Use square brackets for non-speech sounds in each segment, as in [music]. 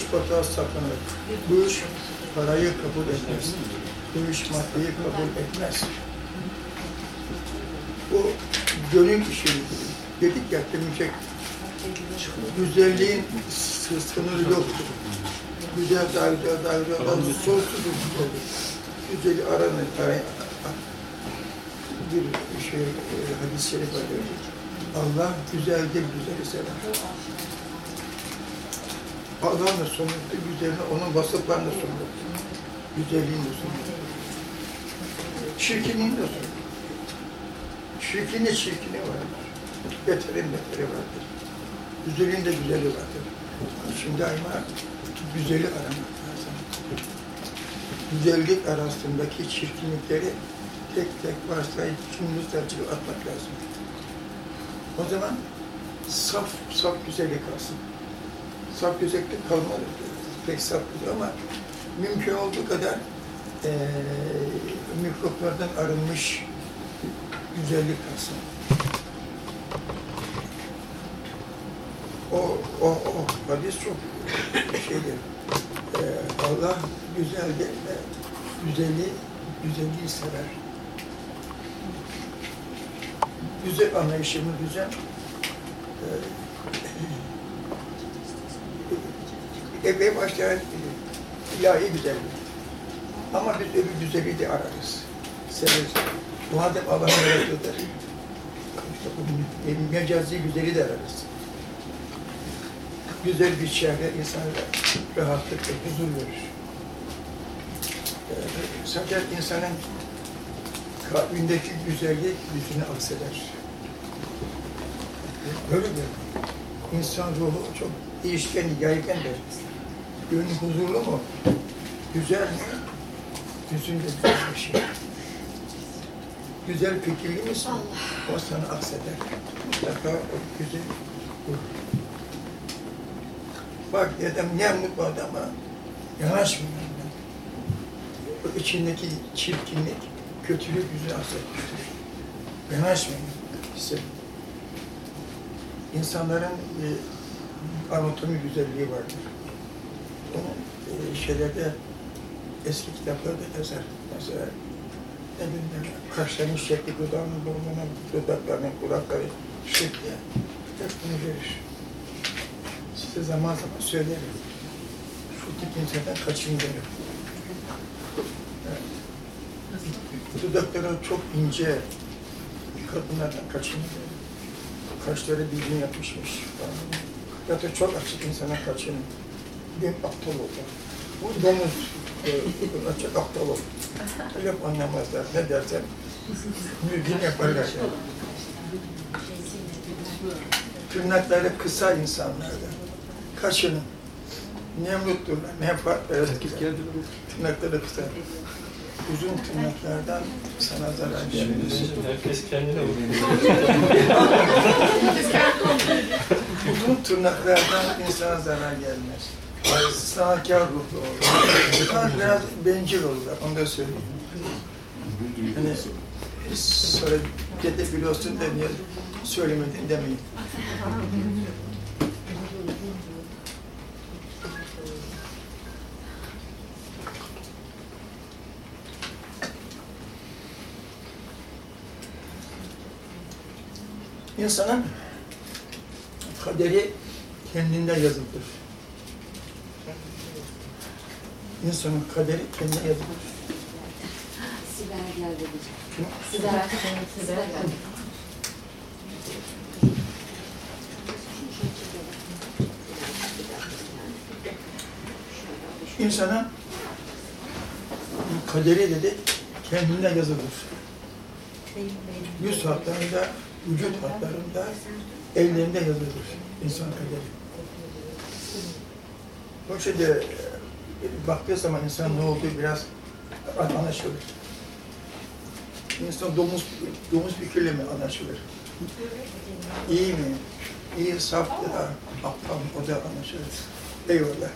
Boş batağa saklanır. İş parayı kabul etmez. İş maddeyi kabul etmez. Bu gönül işi. Dedik ya demeyecek. Güzelliğin sı- sınırı yoktur. Güzel daha güzel daha sonsuz güzellik. Güzeli aranır. aray- Bir şey, e, hadis-i şerif var. Allah güzeldir, güzeli sever. Allah'ın da sunduğu güzelliğini, onun vasıflarını da sundu. Güzelliğini de sundu. Çirkinliğini de sundu. Çirkini çirkini vardır. Beterin beteri vardır. Güzelin de güzeli vardır. Şimdi daima güzeli aramak lazım. Güzellik arasındaki çirkinlikleri tek tek varsayıp cümle tercih atmak lazım. O zaman saf, saf güzellik kalsın. Saf güzellik kalmalı. Pek güzel ama mümkün olduğu kadar eee mikroplardan arınmış güzellik kalsın. O, o, o hadis çok şeydir. Eee Allah güzeldir ve güzeli, güzelliği sever. Güzel anlayışımı güzel. Eee epey başlayan ilahi güzellik. Ama biz öbür güzelliği de ararız. Severiz. Madem Allah'ın yaratıdır, işte bu mecazi güzeli de ararız. Güzel bir çevre insana rahatlık ve huzur verir. Ee, Sadece insanın kalbindeki güzellik yüzüne akseder. Böyle bir insan ruhu çok değişken, yaygandır. Gönlü huzurlu mu? Güzel mi? Yüzünde güzel bir şey. Güzel fikirli misin? O sana akseder. Mutlaka o güzel bu. Bak dedim ne mutlu adama yanaşmıyor. O içindeki çirkinlik, kötülük yüzüne aksetmiştir. Yanaşmayın. İşte insanların bir anatomi güzelliği vardır. Onun e, şeylerde eski kitaplarda yazar. Mesela ne bileyim, kaşlarının şekli, dudağının, burnunun, dudaklarının, kulakları şekli hep bunu verir. Size zaman zaman söylerim. Şu tip insandan kaçın derim. Evet. Dudakları çok ince kadınlardan kaçın derim. Kaşları birbirine yapışmış falan. Ya da çok açık insana kaçın. Bir aptal olur. Bu domuz e, çok aptal olur. Öyle anlamazlar. Ne dersen mümkün yaparlar. Tırnakları kısa insanlardan. Kaçının. Nemrutturlar, menfaat verirler. Tırnakları kısa. Uzun tırnaklardan sana zarar gelmez. Herkes kendine vuruyor. [laughs] Uzun tırnaklardan insana zarar gelmez. Sağkar ruhlu olur. Bunlar biraz bencil olurlar, onu da söyleyeyim. Hani dede biliyorsun niye söylemedin demeyin. İnsanın kaderi kendinde yazılıdır. İnsanın kaderi kendine yazılır. Sibel geldi. Sibel. Sibel. İnsanın kaderi dedi kendine yazılır. Yüz hatlarında, vücut hatlarında, ellerinde yazılır insan kaderi. O şeyde e, baktığı zaman insan ne olduğu biraz anlaşılır. İnsan domuz, domuz fikirle mi anlaşılır? İyi mi? İyi, saf ya da aptal? O da anlaşılır. Eyvallah.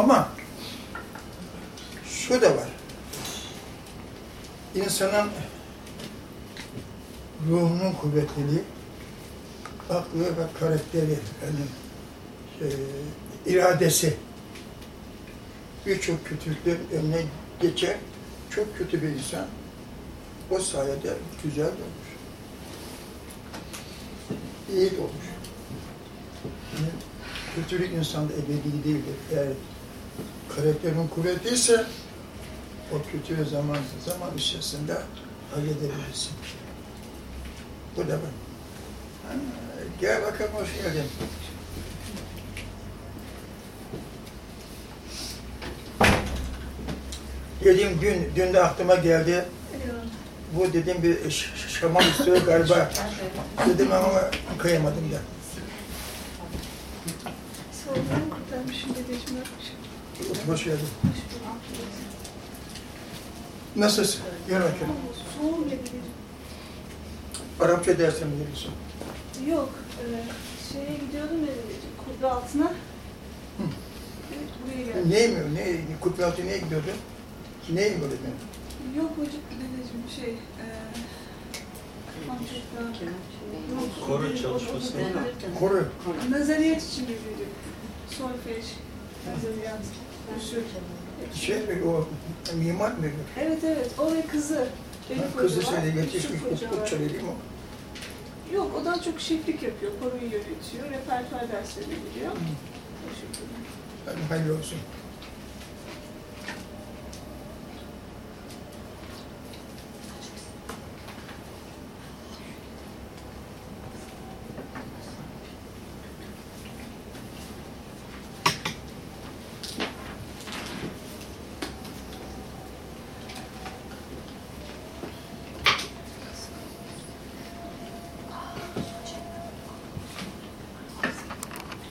Ama şu da var. insanın ruhunun kuvvetliliği, aklı ve karakteri, yani e, iradesi birçok kötülüklerin önüne geçer. Çok kötü bir insan o sayede güzel olur. İyi olur. Yani kötülük insanda ebedi değildir. Eğer karakterin kuvvetliyse o kötü zaman zaman içerisinde halledebilirsin. Bu da. Ha, Gel bakalım hoş geldin. Dedim dün, dün de aklıma geldi. Bu dedim bir ş- ş- şaman istiyor galiba. Dedim ama kıyamadım da. Soğuktan kurtarmışım dedeciğim. Hoş geldin. Nasılsın? Gel bile dedeciğim. Arapça dersine mi geliyorsun? Yok, e, şeye gidiyordum ya kubbe altına. Evet, buraya geldim. Ney mi? Ne, Kutlu Altı neye gidiyordun? Ney mi öğretmen? Yok hocam dedeciğim şey, e, değil, çalışması. o- o- o- Koru. Nazariyat için bir video. Solfej, nazariyat, usul. Şey, o mimar mı? Evet evet, o ve kızı. Elif Kızı var, şeyde yetişmiş Yusuf Hoca var. değil mi? Yok, o daha çok şeflik yapıyor, koroyu yönetiyor, repertuar derslerine gidiyor. O şekilde. Hadi hayırlı olsun.